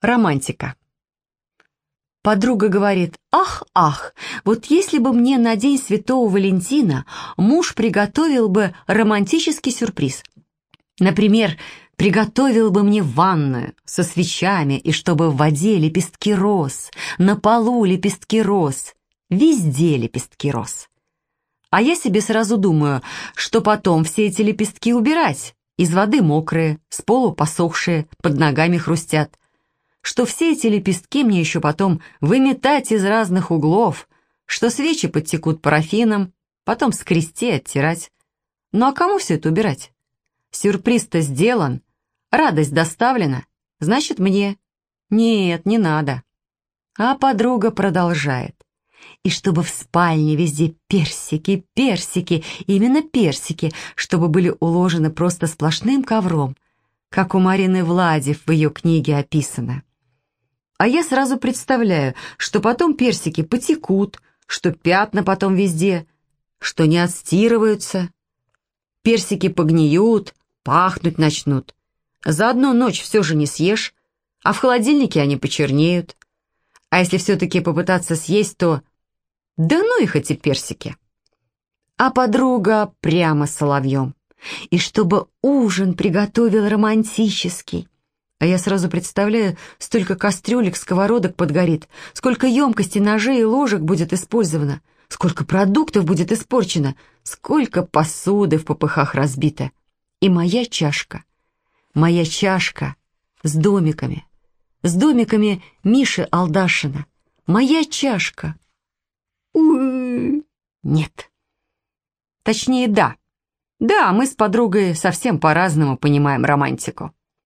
Романтика. Подруга говорит, ах, ах, вот если бы мне на День Святого Валентина муж приготовил бы романтический сюрприз. Например, приготовил бы мне ванную со свечами, и чтобы в воде лепестки роз, на полу лепестки роз, везде лепестки роз. А я себе сразу думаю, что потом все эти лепестки убирать, из воды мокрые, с полу посохшие, под ногами хрустят что все эти лепестки мне еще потом выметать из разных углов, что свечи подтекут парафином, потом скрести оттирать. Ну а кому все это убирать? Сюрприз-то сделан, радость доставлена, значит мне. Нет, не надо. А подруга продолжает. И чтобы в спальне везде персики, персики, именно персики, чтобы были уложены просто сплошным ковром, как у Марины Владев в ее книге описано. А я сразу представляю, что потом персики потекут, что пятна потом везде, что не отстирываются. Персики погниют, пахнуть начнут. За одну ночь все же не съешь, а в холодильнике они почернеют. А если все-таки попытаться съесть, то... Да ну их эти персики. А подруга прямо соловьем. И чтобы ужин приготовил романтический, а я сразу представляю, столько кастрюлек, сковородок подгорит, сколько емкостей, ножей и ложек будет использовано, сколько продуктов будет испорчено, сколько посуды в попыхах разбито. И моя чашка, моя чашка с домиками, с домиками Миши Алдашина, моя чашка. Уй, нет. Точнее, да. Да, мы с подругой совсем по-разному понимаем романтику.